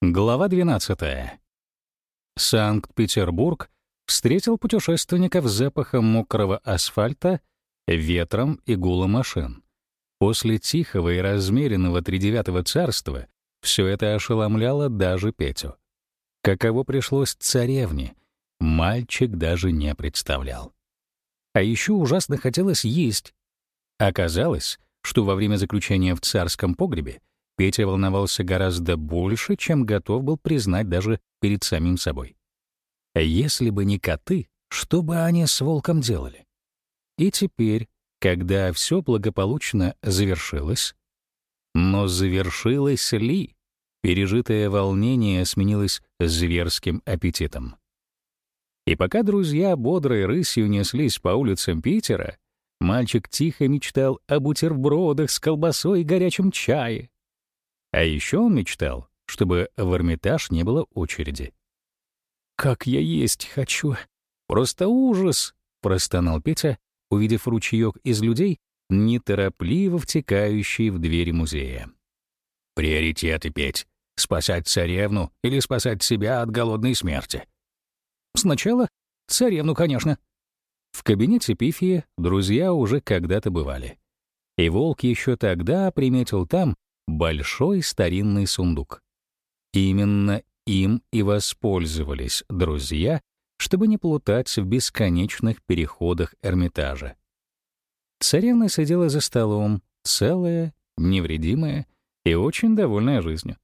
Глава 12. Санкт-Петербург встретил путешественников запахом мокрого асфальта, ветром и гулом машин. После тихого и размеренного тридевятого царства все это ошеломляло даже Петю. Каково пришлось царевне, мальчик даже не представлял. А еще ужасно хотелось есть. Оказалось, что во время заключения в царском погребе Петя волновался гораздо больше, чем готов был признать даже перед самим собой. Если бы не коты, что бы они с волком делали? И теперь, когда все благополучно завершилось, но завершилось ли? Пережитое волнение сменилось зверским аппетитом. И пока друзья бодрой рысью неслись по улицам Питера, мальчик тихо мечтал о бутербродах с колбасой и горячем чае. А еще он мечтал, чтобы в Эрмитаж не было очереди. «Как я есть хочу! Просто ужас!» — простонал Петя, увидев ручеек из людей, неторопливо втекающий в двери музея. «Приоритеты, Петь. Спасать царевну или спасать себя от голодной смерти?» «Сначала царевну, конечно». В кабинете Пифии друзья уже когда-то бывали. И Волк еще тогда приметил там большой старинный сундук. Именно им и воспользовались друзья, чтобы не плутать в бесконечных переходах Эрмитажа. Царевна сидела за столом, целая, невредимая и очень довольная жизнью.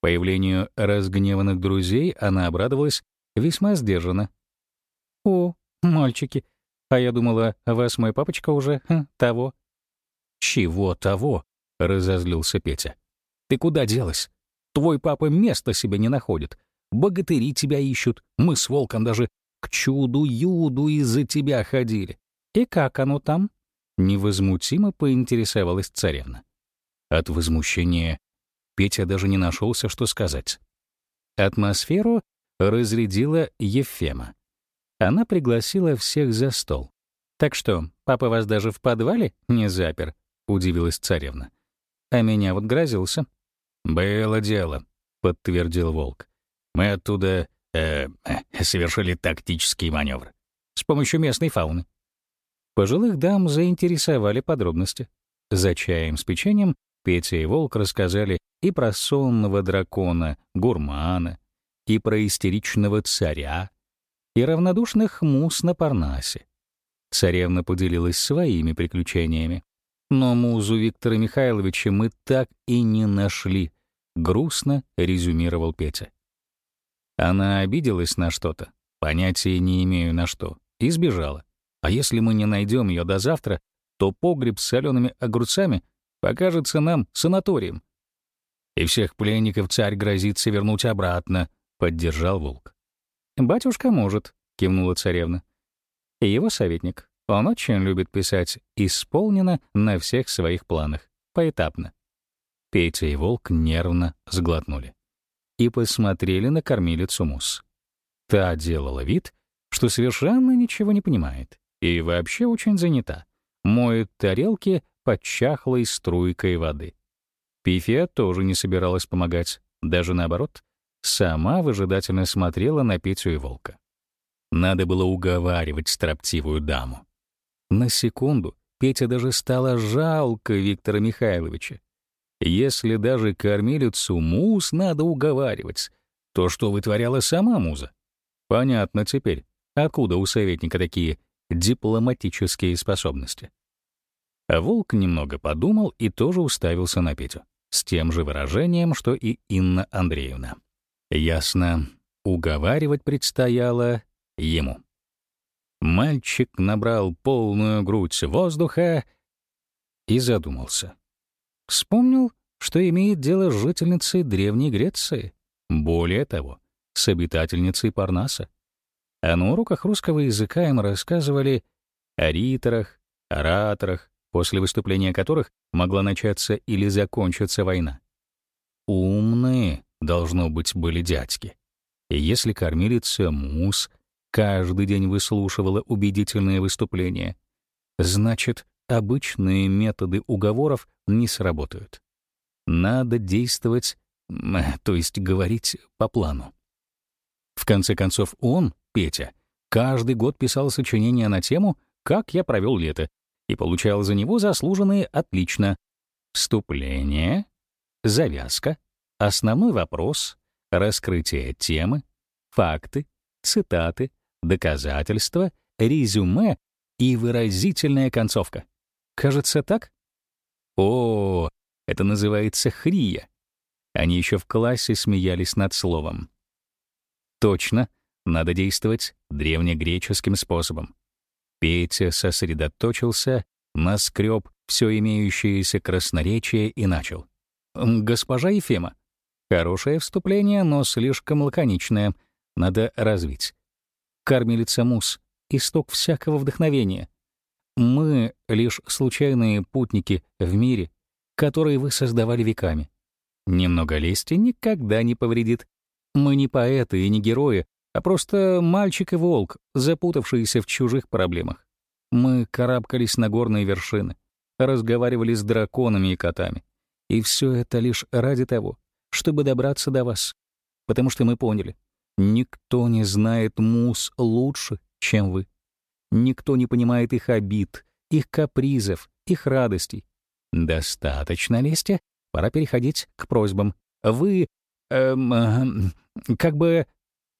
Появлению разгневанных друзей она обрадовалась весьма сдержанно. «О, мальчики, а я думала, вас мой папочка уже ха, того». «Чего того?» — разозлился Петя. «Ты куда делась? Твой папа места себе не находит. Богатыри тебя ищут. Мы с Волком даже к чуду-юду из-за тебя ходили. И как оно там?» Невозмутимо поинтересовалась царевна. От возмущения Петя даже не нашелся, что сказать. Атмосферу разрядила Ефема. Она пригласила всех за стол. «Так что, папа вас даже в подвале не запер?» — удивилась царевна. А меня вот грозился. «Было дело», — подтвердил Волк. «Мы оттуда э, э, совершили тактический маневр с помощью местной фауны». Пожилых дам заинтересовали подробности. За чаем с печеньем Петя и Волк рассказали и про сонного дракона, гурмана, и про истеричного царя, и равнодушных мус на Парнасе. Царевна поделилась своими приключениями. Но музу Виктора Михайловича мы так и не нашли, грустно резюмировал Петя. Она обиделась на что-то, понятия не имею на что, и сбежала. А если мы не найдем ее до завтра, то погреб с солеными огурцами покажется нам санаторием. И всех пленников царь грозится вернуть обратно, поддержал волк. Батюшка может, кивнула царевна. И его советник. Он очень любит писать «исполнено» на всех своих планах, поэтапно. Петя и Волк нервно сглотнули и посмотрели на кормилицу Мус. Та делала вид, что совершенно ничего не понимает и вообще очень занята. Моет тарелки под чахлой струйкой воды. Пифия тоже не собиралась помогать, даже наоборот, сама выжидательно смотрела на Петю и Волка. Надо было уговаривать строптивую даму. На секунду Петя даже стало жалко Виктора Михайловича. Если даже кормилицу муз надо уговаривать, то что вытворяла сама муза? Понятно теперь, откуда у советника такие дипломатические способности. А Волк немного подумал и тоже уставился на Петю, с тем же выражением, что и Инна Андреевна. Ясно, уговаривать предстояло ему. Мальчик набрал полную грудь воздуха и задумался. Вспомнил, что имеет дело с жительницей Древней Греции, более того, с обитательницей Парнаса. А на уроках русского языка им рассказывали о риторах, ораторах, после выступления которых могла начаться или закончиться война. Умные, должно быть, были дядьки. И если кормилица Мус каждый день выслушивала убедительные выступления. Значит, обычные методы уговоров не сработают. Надо действовать то есть говорить по плану. В конце концов, он, Петя, каждый год писал сочинения на тему «Как я провел лето» и получал за него заслуженные «отлично». Вступление, завязка, основной вопрос, раскрытие темы, факты, цитаты, доказательства, резюме и выразительная концовка. Кажется, так? О, это называется хрия. Они еще в классе смеялись над словом. Точно, надо действовать древнегреческим способом. Петя сосредоточился, наскреб все имеющееся красноречие и начал. «Госпожа Ефема, хорошее вступление, но слишком лаконичное. Надо развить. Кормилица Мус, исток всякого вдохновения. Мы — лишь случайные путники в мире, который вы создавали веками. Немного лести никогда не повредит. Мы не поэты и не герои, а просто мальчик и волк, запутавшиеся в чужих проблемах. Мы карабкались на горные вершины, разговаривали с драконами и котами. И все это лишь ради того, чтобы добраться до вас. Потому что мы поняли, никто не знает мус лучше, чем вы. Никто не понимает их обид, их капризов, их радостей. Достаточно лести, пора переходить к просьбам. Вы, эм, как бы...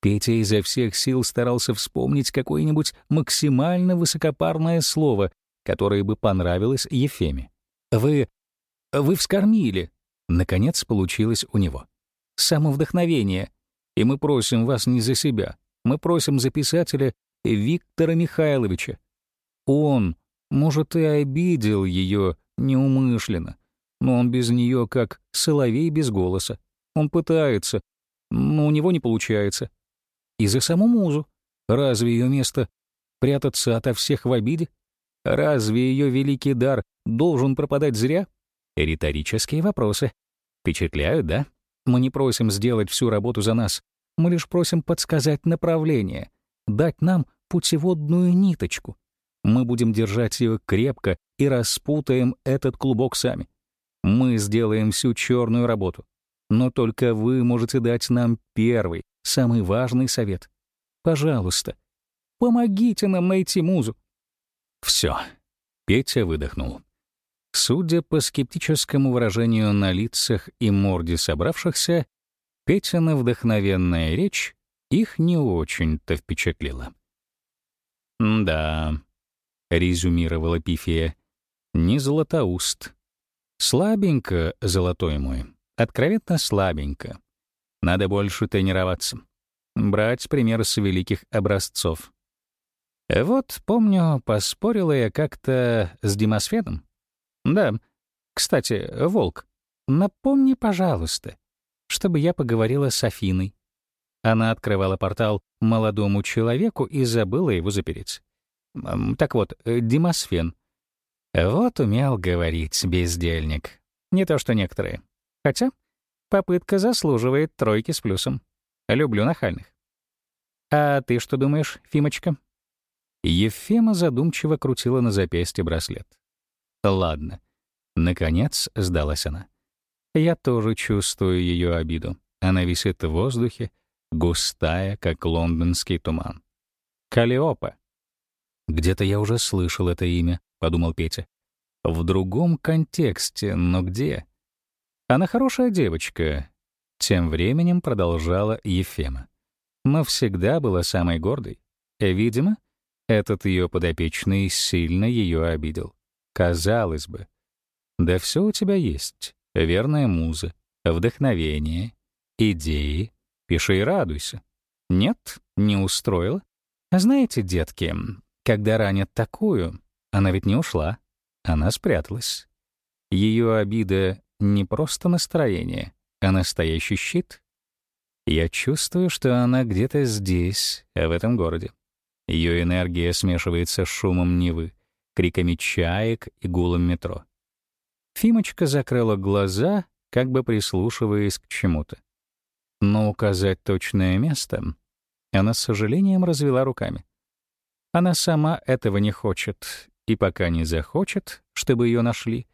Петя изо всех сил старался вспомнить какое-нибудь максимально высокопарное слово, которое бы понравилось Ефеме. Вы... вы вскормили. Наконец получилось у него. Самовдохновение. И мы просим вас не за себя. Мы просим за писателя Виктора Михайловича. Он, может, и обидел ее неумышленно, но он без нее как соловей без голоса. Он пытается, но у него не получается. И за саму музу. Разве ее место прятаться ото всех в обиде? Разве ее великий дар должен пропадать зря? Риторические вопросы. Впечатляют, да? Мы не просим сделать всю работу за нас. Мы лишь просим подсказать направление, дать нам путеводную ниточку. Мы будем держать ее крепко и распутаем этот клубок сами. Мы сделаем всю черную работу. Но только вы можете дать нам первый, самый важный совет. Пожалуйста, помогите нам найти музу. Все. Петя выдохнул. Судя по скептическому выражению на лицах и морде собравшихся, Петина вдохновенная речь их не очень-то впечатлила. «Да», — резюмировала Пифия, — «не золотоуст. Слабенько, золотой мой, откровенно слабенько. Надо больше тренироваться. Брать пример с великих образцов. Вот, помню, поспорила я как-то с Демосфедом. Да, кстати, Волк, напомни, пожалуйста, чтобы я поговорила с Афиной. Она открывала портал молодому человеку и забыла его запереть. Так вот, э, Демосфен. Вот умел говорить бездельник. Не то что некоторые. Хотя попытка заслуживает тройки с плюсом. Люблю нахальных. А ты что думаешь, Фимочка? Ефема задумчиво крутила на запястье браслет. Ладно. Наконец сдалась она. Я тоже чувствую ее обиду. Она висит в воздухе, густая, как лондонский туман. Калиопа. Где-то я уже слышал это имя, подумал Петя. В другом контексте, но где? Она хорошая девочка. Тем временем продолжала Ефема. Но всегда была самой гордой. Видимо, этот ее подопечный сильно ее обидел. Казалось бы. Да все у тебя есть. Верная муза, вдохновение, идеи, Пиши и радуйся. Нет, не устроила. Знаете, детки, когда ранят такую, она ведь не ушла, она спряталась. Ее обида не просто настроение, а настоящий щит. Я чувствую, что она где-то здесь, в этом городе. Ее энергия смешивается с шумом Невы, криками чаек и гулом метро. Фимочка закрыла глаза, как бы прислушиваясь к чему-то. Но указать точное место она с сожалением развела руками. Она сама этого не хочет, и пока не захочет, чтобы ее нашли,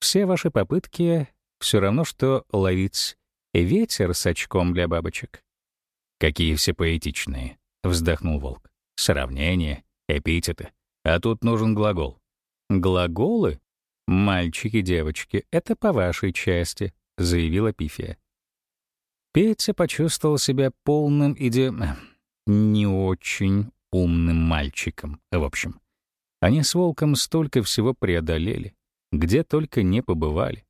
все ваши попытки все равно, что ловить Ветер с очком для бабочек. Какие все поэтичные, вздохнул волк. Сравнения, эпитеты. А тут нужен глагол. Глаголы? Мальчики, девочки, это по вашей части, заявила Пифия. Петя почувствовал себя полным иде... не очень умным мальчиком, в общем. Они с Волком столько всего преодолели, где только не побывали.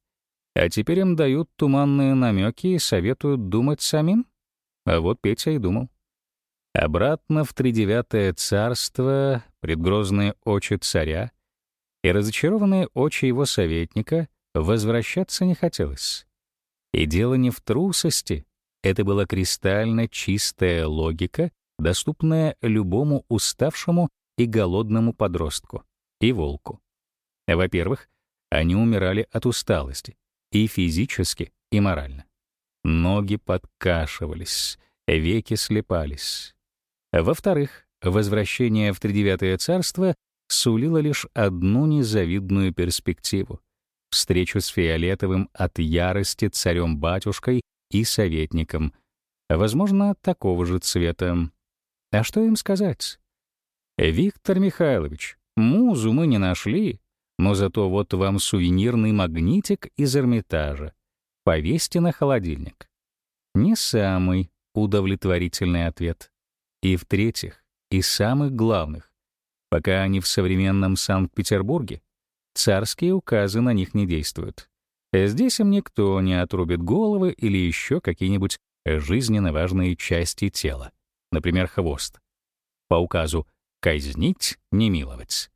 А теперь им дают туманные намеки и советуют думать самим? А вот Петя и думал. Обратно в тридевятое царство, предгрозные очи царя и разочарованные очи его советника возвращаться не хотелось. И дело не в трусости, это была кристально чистая логика, доступная любому уставшему и голодному подростку и волку. Во-первых, они умирали от усталости и физически, и морально. Ноги подкашивались, веки слепались. Во-вторых, возвращение в Тридевятое царство сулило лишь одну незавидную перспективу — встречу с Фиолетовым от ярости царем-батюшкой и советником, возможно, такого же цвета. А что им сказать? «Виктор Михайлович, музу мы не нашли, но зато вот вам сувенирный магнитик из Эрмитажа. Повесьте на холодильник». Не самый удовлетворительный ответ. И в-третьих, и самых главных, пока они в современном Санкт-Петербурге, царские указы на них не действуют. Здесь им никто не отрубит головы или еще какие-нибудь жизненно важные части тела, например, хвост. По указу «казнить, не миловать».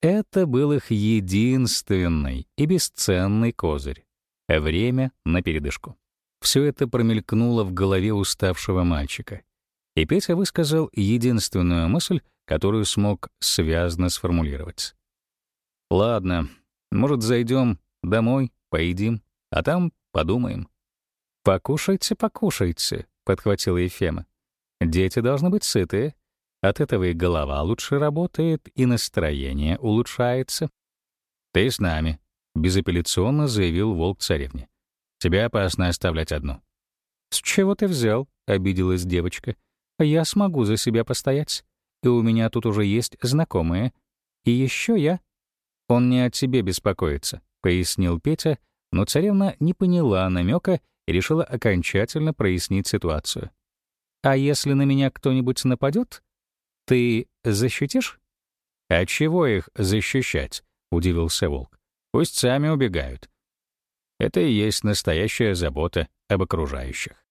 Это был их единственный и бесценный козырь. Время на передышку. Все это промелькнуло в голове уставшего мальчика. И Петя высказал единственную мысль, которую смог связно сформулировать. «Ладно, может, зайдем домой, поедим, а там подумаем». «Покушайте, покушайте», — подхватила Ефема. «Дети должны быть сытые. От этого и голова лучше работает, и настроение улучшается». «Ты с нами», — безапелляционно заявил волк царевне. «Тебя опасно оставлять одну». «С чего ты взял?» — обиделась девочка. «Я смогу за себя постоять, и у меня тут уже есть знакомые. И еще я...» «Он не о тебе беспокоится», — пояснил Петя, но царевна не поняла намека и решила окончательно прояснить ситуацию. «А если на меня кто-нибудь нападет, ты защитишь?» «А чего их защищать?» — удивился волк. «Пусть сами убегают. Это и есть настоящая забота об окружающих.